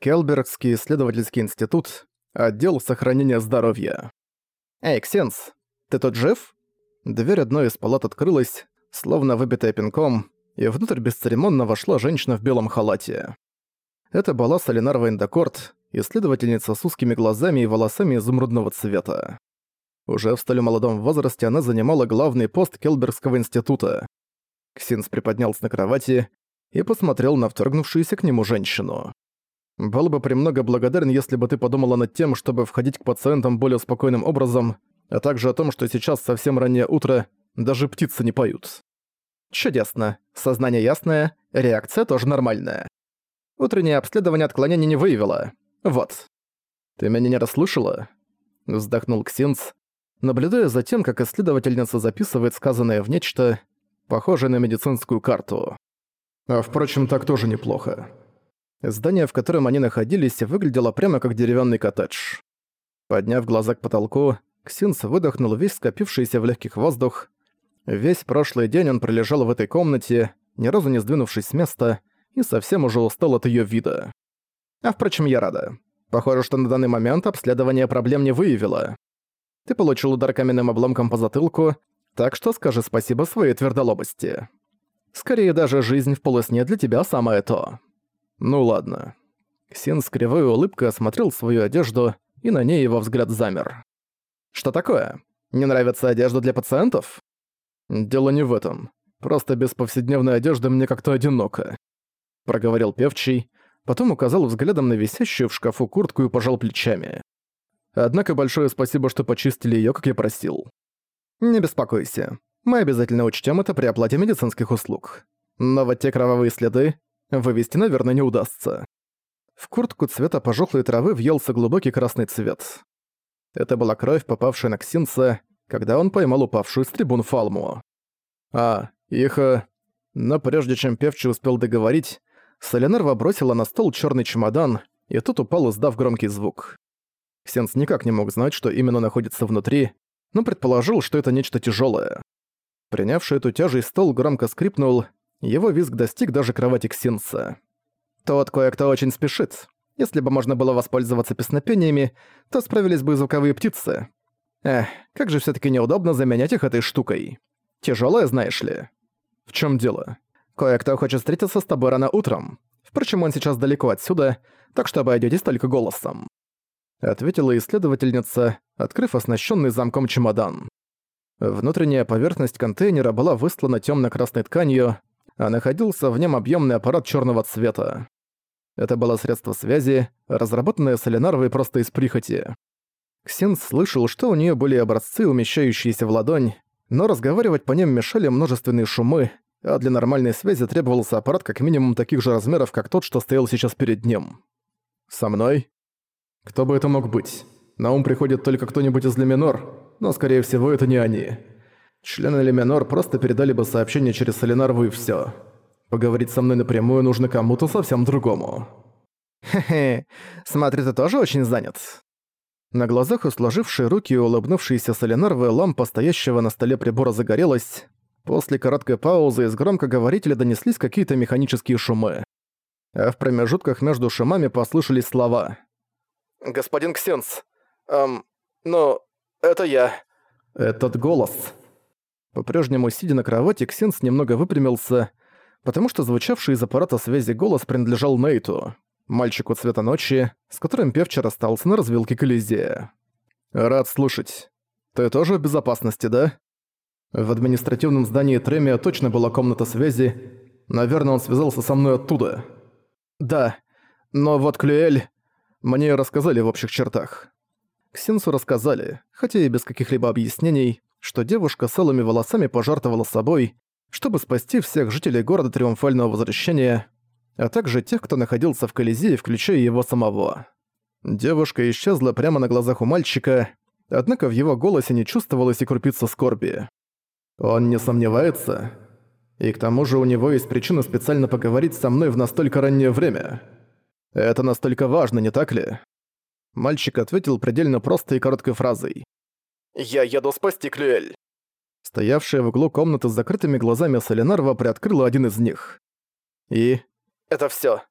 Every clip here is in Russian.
Келбергский исследовательский институт, отдел сохранения здоровья. «Эй, Ксенс, ты тут жив?» Дверь одной из палат открылась, словно выбитая пинком, и внутрь бесцеремонно вошла женщина в белом халате. Это была Солинарова Эндокорт, исследовательница с узкими глазами и волосами изумрудного цвета. Уже в столь молодом возрасте она занимала главный пост Келбергского института. Ксинс приподнялся на кровати и посмотрел на вторгнувшуюся к нему женщину. «Был бы премного благодарен, если бы ты подумала над тем, чтобы входить к пациентам более спокойным образом, а также о том, что сейчас совсем раннее утро, даже птицы не поют». «Чудесно. Сознание ясное, реакция тоже нормальная. Утреннее обследование отклонений не выявило. Вот». «Ты меня не расслышала?» Вздохнул Ксинц, наблюдая за тем, как исследовательница записывает сказанное в нечто, похожее на медицинскую карту. А впрочем, так тоже неплохо. Здание, в котором они находились, выглядело прямо как деревянный коттедж. Подняв глаза к потолку, Ксинс выдохнул весь скопившийся в легких воздух. Весь прошлый день он пролежал в этой комнате, ни разу не сдвинувшись с места, и совсем уже устал от ее вида. А впрочем, я рада. Похоже, что на данный момент обследование проблем не выявило. Ты получил удар каменным обломком по затылку, так что скажи спасибо своей твердолобости. Скорее даже жизнь в полусне для тебя самое то. Ну ладно. Ксен с кривой улыбкой осмотрел свою одежду, и на ней его взгляд замер. Что такое? Не нравится одежда для пациентов? Дело не в этом. Просто без повседневной одежды мне как-то одиноко. Проговорил певчий, потом указал взглядом на висящую в шкафу куртку и пожал плечами. Однако большое спасибо, что почистили её, как я просил. Не беспокойся. Мы обязательно учтем это при оплате медицинских услуг. Но вот те кровавые следы вывести, наверное, не удастся. В куртку цвета пожухлой травы въелся глубокий красный цвет. Это была кровь, попавшая на Ксинца, когда он поймал упавшую с трибун Фалму. А, их... Но прежде чем Певчий успел договорить, Соленерва бросила на стол черный чемодан, и тот упал, издав громкий звук. Ксенс никак не мог знать, что именно находится внутри, но предположил, что это нечто тяжелое. Принявший эту тяжесть стол громко скрипнул, его визг достиг даже кровати Ксинса. Тот кое-кто очень спешит. Если бы можно было воспользоваться песнопениями, то справились бы звуковые птицы. Эх, как же все таки неудобно заменять их этой штукой. Тяжелое, знаешь ли. В чем дело? Кое-кто хочет встретиться с тобой рано утром. Впрочем, он сейчас далеко отсюда, так что обойдётесь только голосом. Ответила исследовательница, открыв оснащенный замком чемодан. Внутренняя поверхность контейнера была выстлана темно-красной тканью, а находился в нем объемный аппарат черного цвета. Это было средство связи, разработанное Соленаровой просто из прихоти. Ксенс слышал, что у нее были образцы, умещающиеся в ладонь, но разговаривать по ним мешали множественные шумы, а для нормальной связи требовался аппарат как минимум таких же размеров, как тот, что стоял сейчас перед ним. «Со мной?» «Кто бы это мог быть?» На ум приходит только кто-нибудь из Леминор, но, скорее всего, это не они. Члены Леминор просто передали бы сообщение через Солинарву и всё. Поговорить со мной напрямую нужно кому-то совсем другому. Хе-хе, смотри, ты тоже очень занят. На глазах у сложившей руки и улыбнувшейся Солинарвы лампа, стоящего на столе прибора, загорелась. После короткой паузы из громкоговорителя донеслись какие-то механические шумы. А в промежутках между шумами послышались слова. «Господин Ксенс, Эм, ну, это я. Этот голос. По-прежнему сидя на кровати, Ксенс немного выпрямился, потому что звучавший из аппарата связи голос принадлежал Нейту, мальчику цвета ночи, с которым певчер расстался на развилке Колизея. «Рад слушать. Ты тоже в безопасности, да?» В административном здании Тремия точно была комната связи. Наверное, он связался со мной оттуда. «Да, но вот Клюэль...» Мне рассказали в общих чертах. Ксенсу рассказали, хотя и без каких-либо объяснений, что девушка с алыми волосами пожертвовала собой, чтобы спасти всех жителей города Триумфального Возвращения, а также тех, кто находился в Колизее, включая его самого. Девушка исчезла прямо на глазах у мальчика, однако в его голосе не чувствовалось и крупица скорби. Он не сомневается. И к тому же у него есть причина специально поговорить со мной в настолько раннее время. Это настолько важно, не так ли? Мальчик ответил предельно простой и короткой фразой. «Я еду спасти Клюэль». Стоявшая в углу комнаты с закрытыми глазами Солинарва приоткрыла один из них. И... «Это всё.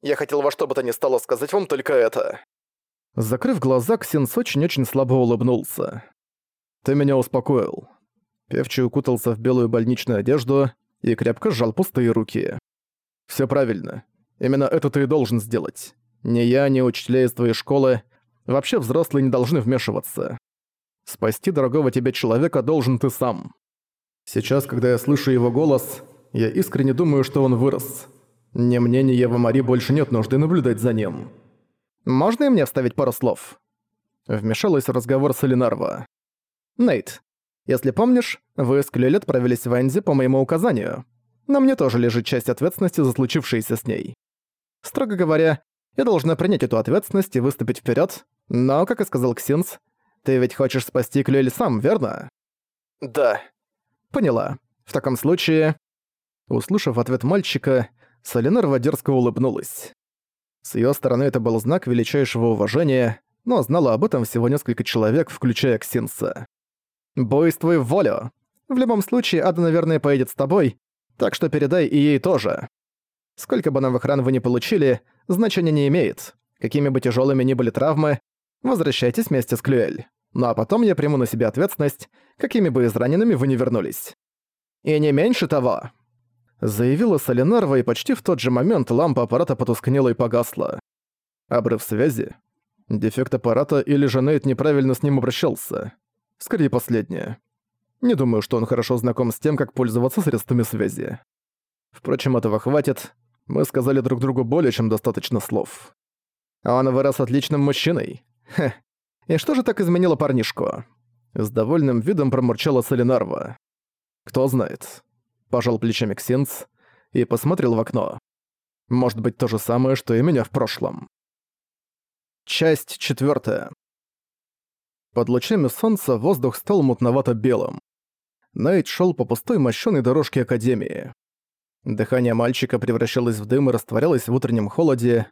Я хотел во что бы то ни стало сказать вам только это». Закрыв глаза, Ксенс очень-очень слабо улыбнулся. «Ты меня успокоил». Певчий укутался в белую больничную одежду и крепко сжал пустые руки. «Всё правильно. Именно это ты и должен сделать. Ни я, ни учителя из твоей школы, вообще взрослые не должны вмешиваться. Спасти дорогого тебе человека должен ты сам. Сейчас, когда я слышу его голос, я искренне думаю, что он вырос. Ни мне, ни Ева Мари больше нет нужды наблюдать за ним. Можно и мне вставить пару слов?» Вмешалась в разговор Солинарва. «Нейт, если помнишь, вы с Клюэль отправились в Энзи по моему указанию. На мне тоже лежит часть ответственности за случившееся с ней. Строго говоря, я должна принять эту ответственность и выступить вперед. но, как и сказал Ксинс, ты ведь хочешь спасти Клюэль сам, верно? Да. Поняла. В таком случае... Услышав ответ мальчика, Солинарва дерзко улыбнулась. С её стороны это был знак величайшего уважения, но знало об этом всего несколько человек, включая Ксинса. «Буйствуй в волю! В любом случае, Ада, наверное, поедет с тобой, так что передай и ей тоже. Сколько бы новых ран вы не получили, значения не имеет. Какими бы тяжелыми ни были травмы, возвращайтесь вместе с Клюэль. Ну а потом я приму на себя ответственность, какими бы израненными вы не вернулись. И не меньше того!» Заявила Солинарва, и почти в тот же момент лампа аппарата потускнела и погасла. Обрыв связи? Дефект аппарата или же Нейт неправильно с ним обращался? Скорее последнее. Не думаю, что он хорошо знаком с тем, как пользоваться средствами связи. Впрочем, этого хватит. Мы сказали друг другу более чем достаточно слов. Он вырос отличным мужчиной. Хе. И что же так изменило парнишку? С довольным видом промурчала Солинарва. Кто знает пожал плечами Ксенц и посмотрел в окно. Может быть, то же самое, что и меня в прошлом. Часть четвертая. Под лучами солнца воздух стал мутновато-белым. Найт шел по пустой мощёной дорожке Академии. Дыхание мальчика превращалось в дым и растворялось в утреннем холоде.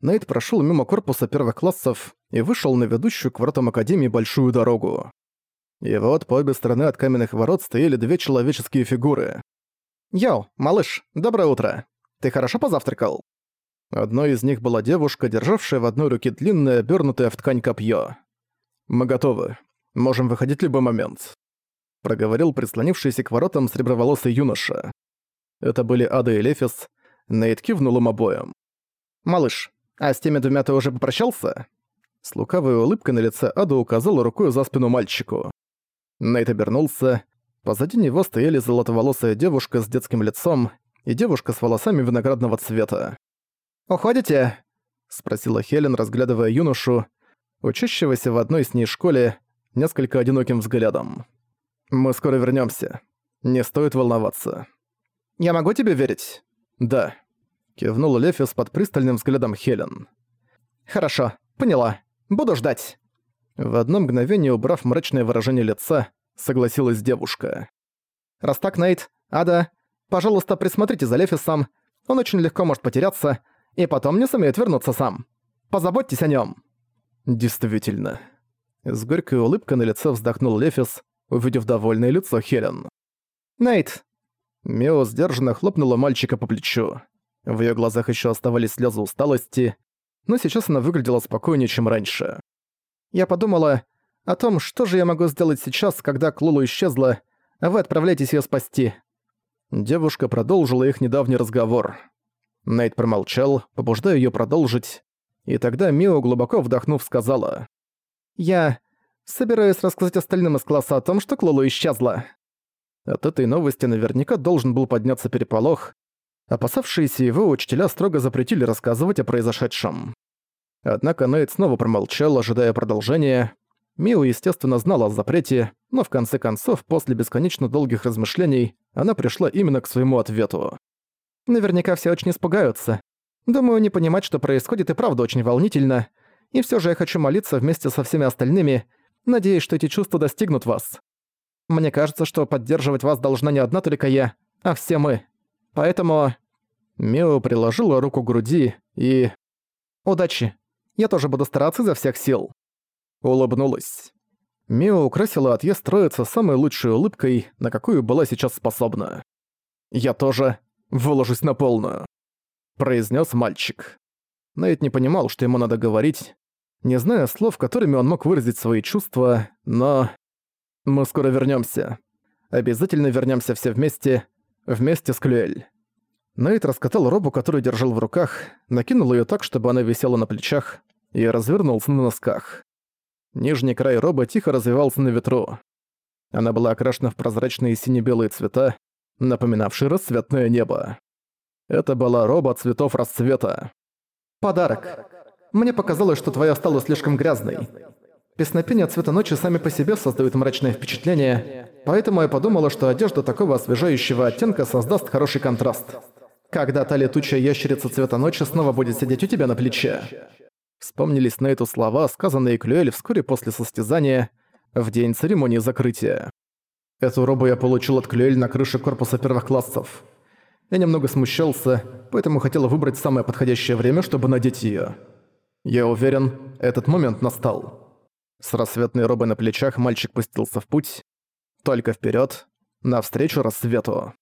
Найт прошел мимо корпуса первых классов и вышел на ведущую к воротам Академии большую дорогу. И вот по обе стороны от каменных ворот стояли две человеческие фигуры. «Йоу, малыш, доброе утро. Ты хорошо позавтракал?» Одной из них была девушка, державшая в одной руке длинное, обернутое в ткань копье. «Мы готовы. Можем выходить в любой момент», — проговорил прислонившийся к воротам среброволосый юноша. Это были Ада и Лефис. Нейт кивнул им обоим. «Малыш, а с теми двумя ты уже попрощался?» С лукавой улыбкой на лице Ада указала рукой за спину мальчику. Нейт обернулся. Позади него стояли золотоволосая девушка с детским лицом и девушка с волосами виноградного цвета. «Уходите?» — спросила Хелен, разглядывая юношу, учащегося в одной с ней школе, несколько одиноким взглядом. «Мы скоро вернёмся. Не стоит волноваться». «Я могу тебе верить?» «Да», — кивнул Лефис под пристальным взглядом Хелен. «Хорошо, поняла. Буду ждать». В одно мгновение, убрав мрачное выражение лица, согласилась девушка. «Раз так, Нейт, Ада, пожалуйста, присмотрите за Лефисом. Он очень легко может потеряться и потом не сумеет вернуться сам. Позаботьтесь о нём». «Действительно». С горькой улыбкой на лице вздохнул Лефис, увидев довольное лицо Хелен. «Нейт!» Мео сдержанно хлопнула мальчика по плечу. В её глазах ещё оставались слёзы усталости, но сейчас она выглядела спокойнее, чем раньше. «Я подумала, о том, что же я могу сделать сейчас, когда Клулу исчезла, а вы отправляетесь её спасти». Девушка продолжила их недавний разговор. Найт промолчал, побуждая её продолжить, и тогда Мио, глубоко вдохнув, сказала. «Я собираюсь рассказать остальным из класса о том, что Клулу исчезла». От этой новости наверняка должен был подняться переполох. Опасавшиеся его учителя строго запретили рассказывать о произошедшем. Однако Найт снова промолчал, ожидая продолжения, Мио, естественно, знала о запрете, но в конце концов, после бесконечно долгих размышлений, она пришла именно к своему ответу. Наверняка все очень испугаются. Думаю, не понимать, что происходит, и правда очень волнительно. И все же я хочу молиться вместе со всеми остальными, надеясь, что эти чувства достигнут вас. Мне кажется, что поддерживать вас должна не одна только я, а все мы. Поэтому... Мио приложила руку к груди и... Удачи. Я тоже буду стараться изо всех сил улыбнулась. Мио украсила отъезд троицы самой лучшей улыбкой, на какую была сейчас способна. «Я тоже выложусь на полную», — произнес мальчик. Найт не понимал, что ему надо говорить, не зная слов, которыми он мог выразить свои чувства, но... Мы скоро вернемся. Обязательно вернемся все вместе, вместе с Клюэль. Найт раскатал робу, которую держал в руках, накинул ее так, чтобы она висела на плечах, и развернулся на носках. Нижний край робы тихо развивался на ветру. Она была окрашена в прозрачные сине-белые цвета, напоминавшие рассветное небо. Это была роба цветов расцвета. «Подарок. Мне показалось, что твоя стала слишком грязной. Песнопения цвета ночи сами по себе создают мрачное впечатление, поэтому я подумала, что одежда такого освежающего оттенка создаст хороший контраст. Когда та летучая ящерица цвета ночи снова будет сидеть у тебя на плече». Вспомнились на эту слова, сказанные Клюэль вскоре после состязания, в день церемонии закрытия. Эту робу я получил от Клюэль на крыше корпуса первых классов. Я немного смущался, поэтому хотел выбрать самое подходящее время, чтобы надеть её. Я уверен, этот момент настал. С рассветной робой на плечах мальчик пустился в путь. Только вперёд, навстречу рассвету.